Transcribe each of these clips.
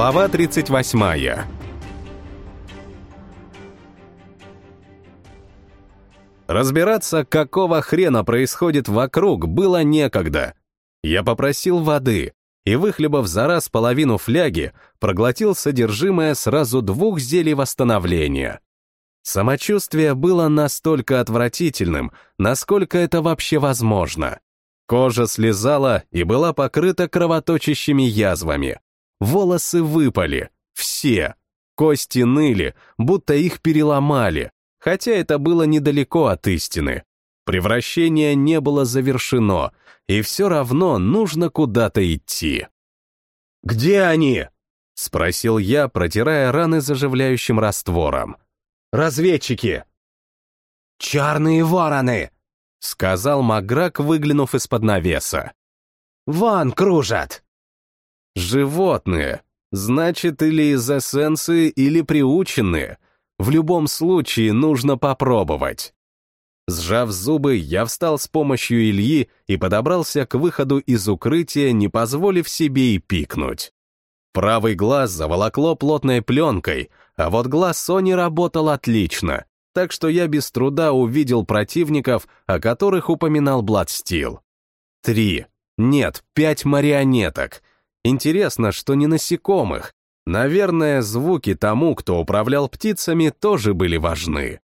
Глава 38 Разбираться, какого хрена происходит вокруг, было некогда. Я попросил воды и, выхлебав за раз половину фляги, проглотил содержимое сразу двух зелий восстановления. Самочувствие было настолько отвратительным, насколько это вообще возможно. Кожа слезала и была покрыта кровоточащими язвами. Волосы выпали. Все. Кости ныли, будто их переломали, хотя это было недалеко от истины. Превращение не было завершено, и все равно нужно куда-то идти. «Где они?» — спросил я, протирая раны заживляющим раствором. «Разведчики!» «Черные вороны!» — сказал Маграк, выглянув из-под навеса. «Вон кружат!» «Животные. Значит, или из эссенции, или приученные. В любом случае нужно попробовать». Сжав зубы, я встал с помощью Ильи и подобрался к выходу из укрытия, не позволив себе и пикнуть. Правый глаз заволокло плотной пленкой, а вот глаз Сони работал отлично, так что я без труда увидел противников, о которых упоминал Бладстил. Три. Нет, пять марионеток. Интересно, что не насекомых. Наверное, звуки тому, кто управлял птицами, тоже были важны.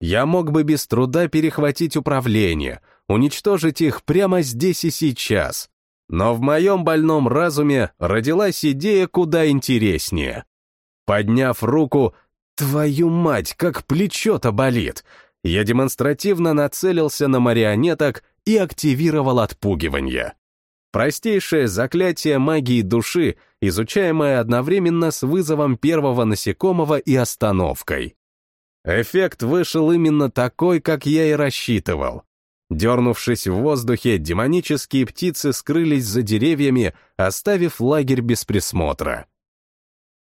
Я мог бы без труда перехватить управление, уничтожить их прямо здесь и сейчас. Но в моем больном разуме родилась идея куда интереснее. Подняв руку, твою мать, как плечо-то болит, я демонстративно нацелился на марионеток и активировал отпугивание. Простейшее заклятие магии души, изучаемое одновременно с вызовом первого насекомого и остановкой. Эффект вышел именно такой, как я и рассчитывал. Дернувшись в воздухе, демонические птицы скрылись за деревьями, оставив лагерь без присмотра.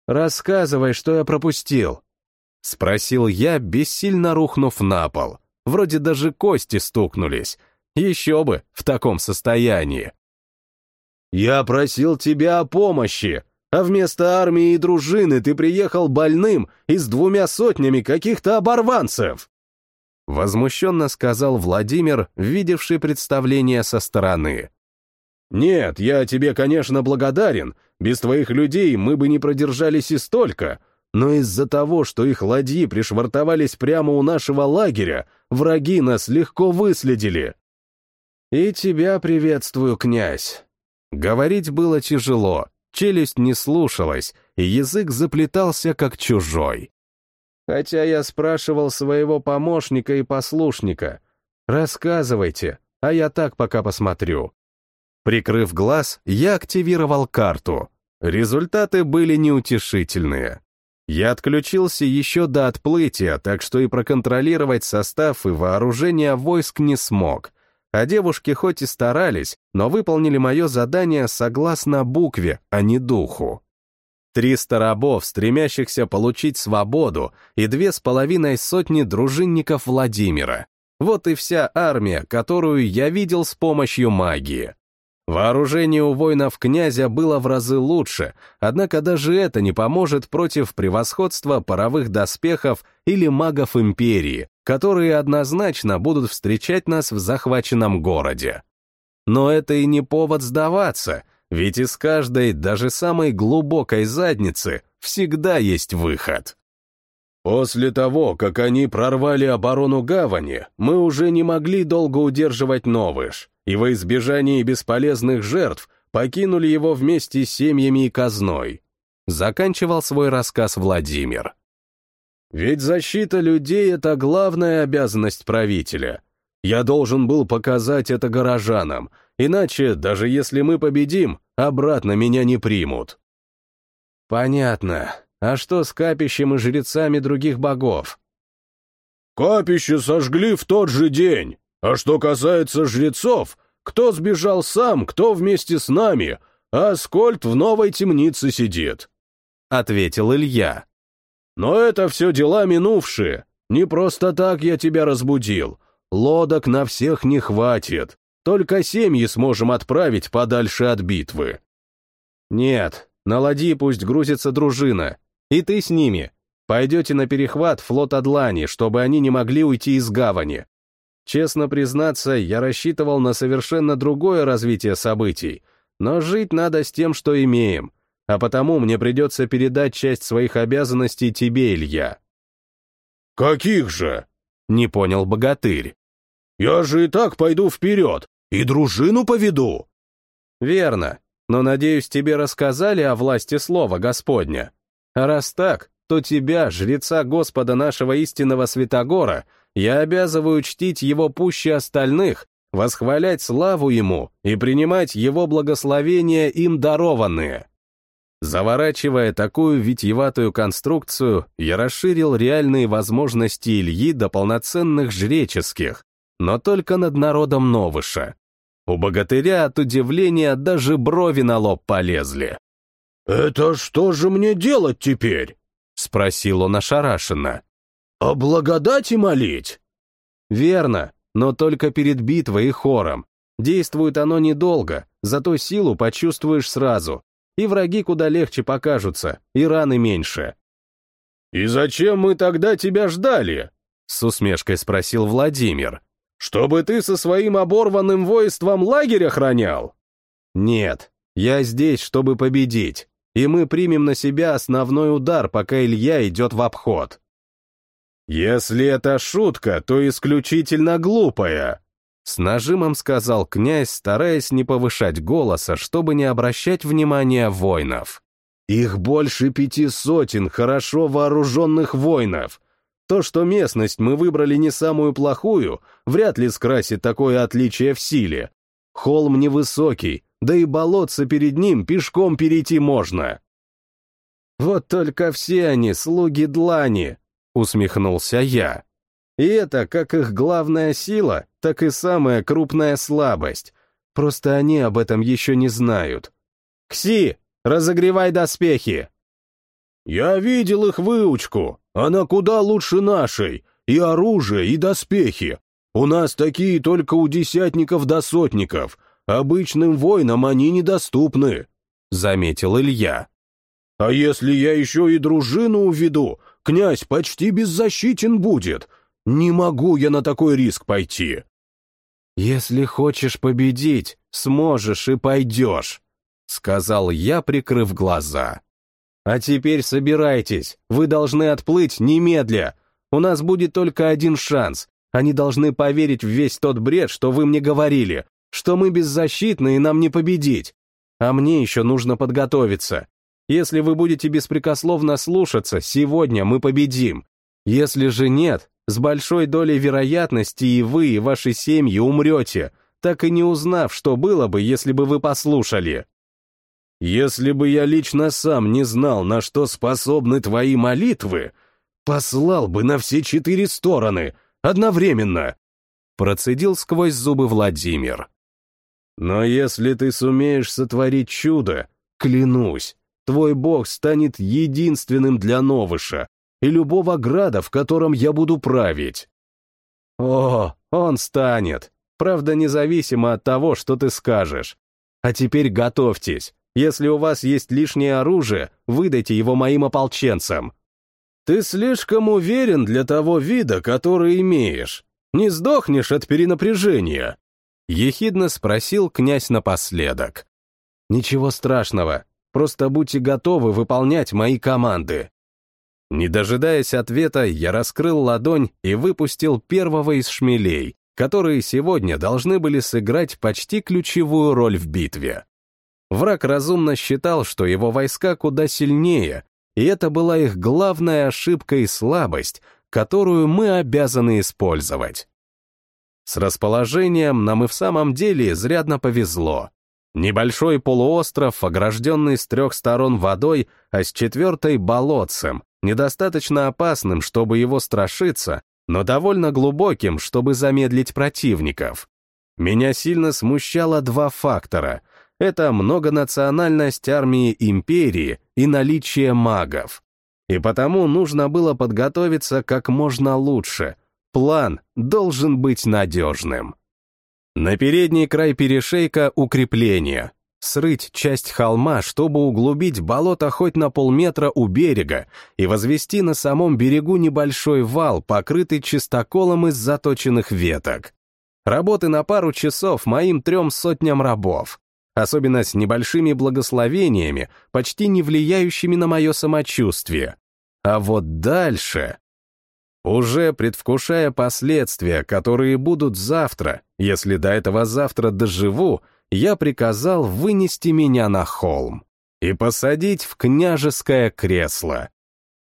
«Рассказывай, что я пропустил», — спросил я, бессильно рухнув на пол. Вроде даже кости стукнулись. Еще бы, в таком состоянии. «Я просил тебя о помощи», а вместо армии и дружины ты приехал больным и с двумя сотнями каких-то оборванцев!» Возмущенно сказал Владимир, видевший представление со стороны. «Нет, я тебе, конечно, благодарен. Без твоих людей мы бы не продержались и столько. Но из-за того, что их ладьи пришвартовались прямо у нашего лагеря, враги нас легко выследили». «И тебя приветствую, князь». Говорить было тяжело, челюсть не слушалась, и язык заплетался как чужой. Хотя я спрашивал своего помощника и послушника. «Рассказывайте, а я так пока посмотрю». Прикрыв глаз, я активировал карту. Результаты были неутешительные. Я отключился еще до отплытия, так что и проконтролировать состав и вооружение войск не смог — а девушки хоть и старались, но выполнили мое задание согласно букве, а не духу. Триста рабов, стремящихся получить свободу, и две с половиной сотни дружинников Владимира. Вот и вся армия, которую я видел с помощью магии. Вооружение у воинов князя было в разы лучше, однако даже это не поможет против превосходства паровых доспехов или магов империи, которые однозначно будут встречать нас в захваченном городе. Но это и не повод сдаваться, ведь из каждой, даже самой глубокой задницы, всегда есть выход. После того, как они прорвали оборону гавани, мы уже не могли долго удерживать Новыш и во избежание бесполезных жертв покинули его вместе с семьями и казной. Заканчивал свой рассказ Владимир. Ведь защита людей — это главная обязанность правителя. Я должен был показать это горожанам, иначе, даже если мы победим, обратно меня не примут. Понятно. А что с капищем и жрецами других богов? Капище сожгли в тот же день. А что касается жрецов, кто сбежал сам, кто вместе с нами, а Аскольд в новой темнице сидит», — ответил Илья. «Но это все дела минувшие. Не просто так я тебя разбудил. Лодок на всех не хватит. Только семьи сможем отправить подальше от битвы». «Нет, на ладьи пусть грузится дружина. И ты с ними. Пойдете на перехват флот Адлани, чтобы они не могли уйти из гавани. Честно признаться, я рассчитывал на совершенно другое развитие событий, но жить надо с тем, что имеем, а потому мне придется передать часть своих обязанностей тебе, Илья. «Каких же?» — не понял богатырь. «Я же и так пойду вперед, и дружину поведу». «Верно, но, надеюсь, тебе рассказали о власти слова Господня. А раз так, то тебя, жреца Господа нашего истинного Святогора, я обязываю чтить его пуще остальных, восхвалять славу ему и принимать его благословения им дарованные. Заворачивая такую витьеватую конструкцию, я расширил реальные возможности Ильи до полноценных жреческих, но только над народом Новыша. У богатыря от удивления даже брови на лоб полезли. «Это что же мне делать теперь?» — спросил он ошарашенно. «О благодати молить?» «Верно, но только перед битвой и хором. Действует оно недолго, зато силу почувствуешь сразу, и враги куда легче покажутся, и раны меньше». «И зачем мы тогда тебя ждали?» — с усмешкой спросил Владимир. «Чтобы ты со своим оборванным воинством лагерь охранял?» «Нет, я здесь, чтобы победить и мы примем на себя основной удар, пока Илья идет в обход. «Если это шутка, то исключительно глупая», — с нажимом сказал князь, стараясь не повышать голоса, чтобы не обращать внимания воинов. «Их больше пяти сотен хорошо вооруженных воинов. То, что местность мы выбрали не самую плохую, вряд ли скрасит такое отличие в силе. Холм невысокий, да и болотце перед ним пешком перейти можно. Вот только все они слуги Длани, усмехнулся я. И это как их главная сила, так и самая крупная слабость. Просто они об этом еще не знают. Кси, разогревай доспехи. Я видел их выучку, она куда лучше нашей, и оружие, и доспехи. У нас такие только у десятников до сотников — Обычным воинам они недоступны», — заметил Илья. «А если я еще и дружину уведу, князь почти беззащитен будет. Не могу я на такой риск пойти». «Если хочешь победить, сможешь и пойдешь», — сказал я, прикрыв глаза. «А теперь собирайтесь, вы должны отплыть немедля. У нас будет только один шанс. Они должны поверить в весь тот бред, что вы мне говорили, что мы беззащитны и нам не победить. А мне еще нужно подготовиться. Если вы будете беспрекословно слушаться, сегодня мы победим. Если же нет, с большой долей вероятности и вы, и ваши семьи умрете, так и не узнав, что было бы, если бы вы послушали. Если бы я лично сам не знал, на что способны твои молитвы, послал бы на все четыре стороны, одновременно. Процедил сквозь зубы Владимир. Но если ты сумеешь сотворить чудо, клянусь, твой бог станет единственным для Новыша и любого града, в котором я буду править. О, он станет. Правда, независимо от того, что ты скажешь. А теперь готовьтесь. Если у вас есть лишнее оружие, выдайте его моим ополченцам. Ты слишком уверен для того вида, который имеешь. Не сдохнешь от перенапряжения. Ехидно спросил князь напоследок. «Ничего страшного, просто будьте готовы выполнять мои команды». Не дожидаясь ответа, я раскрыл ладонь и выпустил первого из шмелей, которые сегодня должны были сыграть почти ключевую роль в битве. Враг разумно считал, что его войска куда сильнее, и это была их главная ошибка и слабость, которую мы обязаны использовать. С расположением нам и в самом деле изрядно повезло. Небольшой полуостров, огражденный с трех сторон водой, а с четвертой — болотцем, недостаточно опасным, чтобы его страшиться, но довольно глубоким, чтобы замедлить противников. Меня сильно смущало два фактора. Это многонациональность армии империи и наличие магов. И потому нужно было подготовиться как можно лучше — План должен быть надежным. На передний край перешейка укрепление. срыть часть холма, чтобы углубить болото хоть на полметра у берега и возвести на самом берегу небольшой вал, покрытый чистоколом из заточенных веток. Работы на пару часов моим трем сотням рабов, особенно с небольшими благословениями, почти не влияющими на мое самочувствие. А вот дальше... Уже предвкушая последствия, которые будут завтра, если до этого завтра доживу, я приказал вынести меня на холм и посадить в княжеское кресло.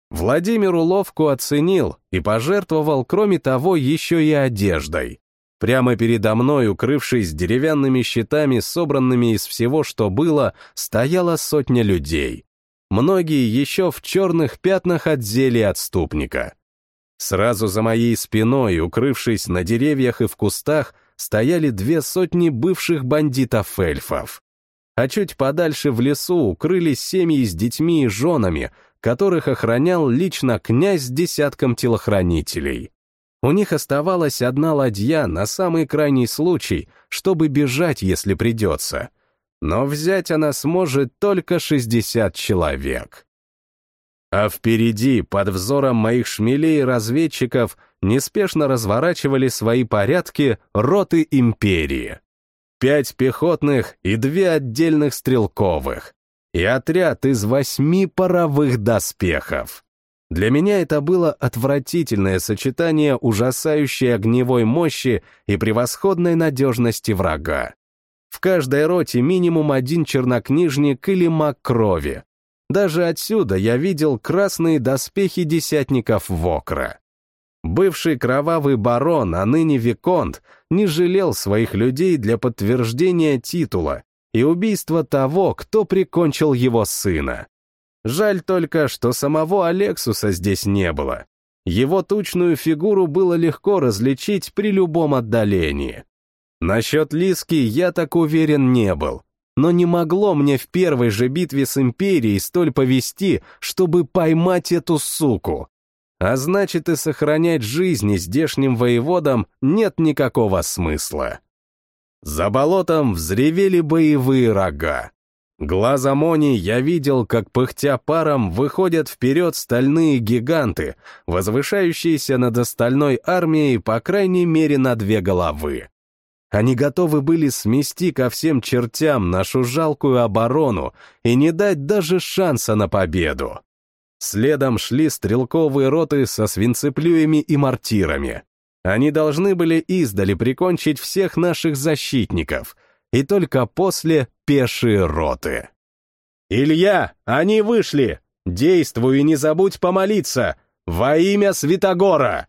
Владимир уловку оценил и пожертвовал, кроме того, еще и одеждой. Прямо передо мной, укрывшись деревянными щитами, собранными из всего, что было, стояла сотня людей. Многие еще в черных пятнах от зелья отступника. Сразу за моей спиной, укрывшись на деревьях и в кустах, стояли две сотни бывших бандитов-эльфов. А чуть подальше в лесу укрылись семьи с детьми и женами, которых охранял лично князь с десятком телохранителей. У них оставалась одна ладья на самый крайний случай, чтобы бежать, если придется. Но взять она сможет только 60 человек. А впереди, под взором моих шмелей и разведчиков, неспешно разворачивали свои порядки роты империи. Пять пехотных и две отдельных стрелковых. И отряд из восьми паровых доспехов. Для меня это было отвратительное сочетание ужасающей огневой мощи и превосходной надежности врага. В каждой роте минимум один чернокнижник или маг крови, даже отсюда я видел красные доспехи десятников Вокра. Бывший кровавый барон, а ныне Виконт, не жалел своих людей для подтверждения титула и убийства того, кто прикончил его сына. Жаль только, что самого Алексуса здесь не было. Его тучную фигуру было легко различить при любом отдалении. Насчет Лиски я так уверен не был, но не могло мне в первой же битве с Империей столь повести, чтобы поймать эту суку. А значит, и сохранять жизни здешним воеводам нет никакого смысла. За болотом взревели боевые рога. Глазом Они я видел, как пыхтя паром выходят вперед стальные гиганты, возвышающиеся над остальной армией по крайней мере на две головы. Они готовы были смести ко всем чертям нашу жалкую оборону и не дать даже шанса на победу. Следом шли стрелковые роты со свинцеплюями и мортирами. Они должны были издали прикончить всех наших защитников, и только после пешие роты. «Илья, они вышли! Действуй и не забудь помолиться! Во имя Святогора!»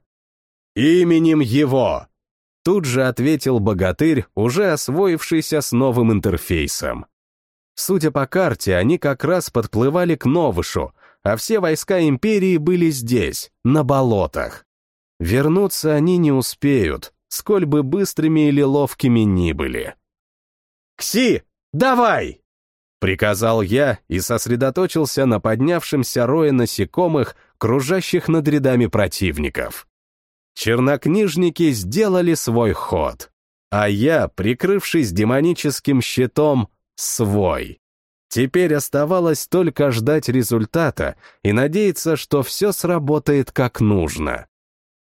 «Именем его!» Тут же ответил богатырь, уже освоившийся с новым интерфейсом. Судя по карте, они как раз подплывали к Новышу, а все войска Империи были здесь, на болотах. Вернуться они не успеют, сколь бы быстрыми или ловкими ни были. «Кси, давай!» — приказал я и сосредоточился на поднявшемся рое насекомых, кружащих над рядами противников. Чернокнижники сделали свой ход, а я, прикрывшись демоническим щитом, свой. Теперь оставалось только ждать результата и надеяться, что все сработает как нужно.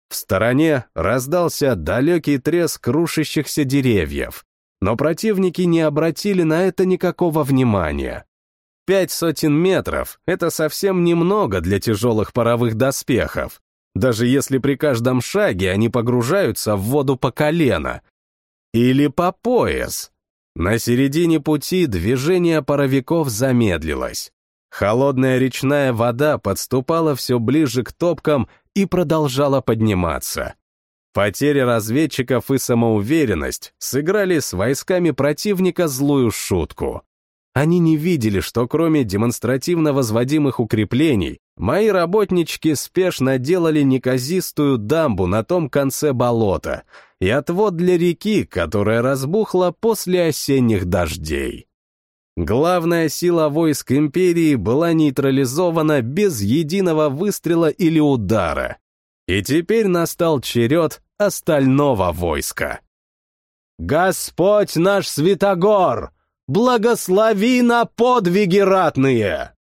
В стороне раздался далекий треск рушащихся деревьев, но противники не обратили на это никакого внимания. Пять сотен метров — это совсем немного для тяжелых паровых доспехов, даже если при каждом шаге они погружаются в воду по колено. Или по пояс. На середине пути движение паровиков замедлилось. Холодная речная вода подступала все ближе к топкам и продолжала подниматься. Потеря разведчиков и самоуверенность сыграли с войсками противника злую шутку. Они не видели, что кроме демонстративно возводимых укреплений, мои работнички спешно делали неказистую дамбу на том конце болота и отвод для реки, которая разбухла после осенних дождей. Главная сила войск империи была нейтрализована без единого выстрела или удара. И теперь настал черед остального войска. «Господь наш Святогор!» Благослови на подвиги ратные!»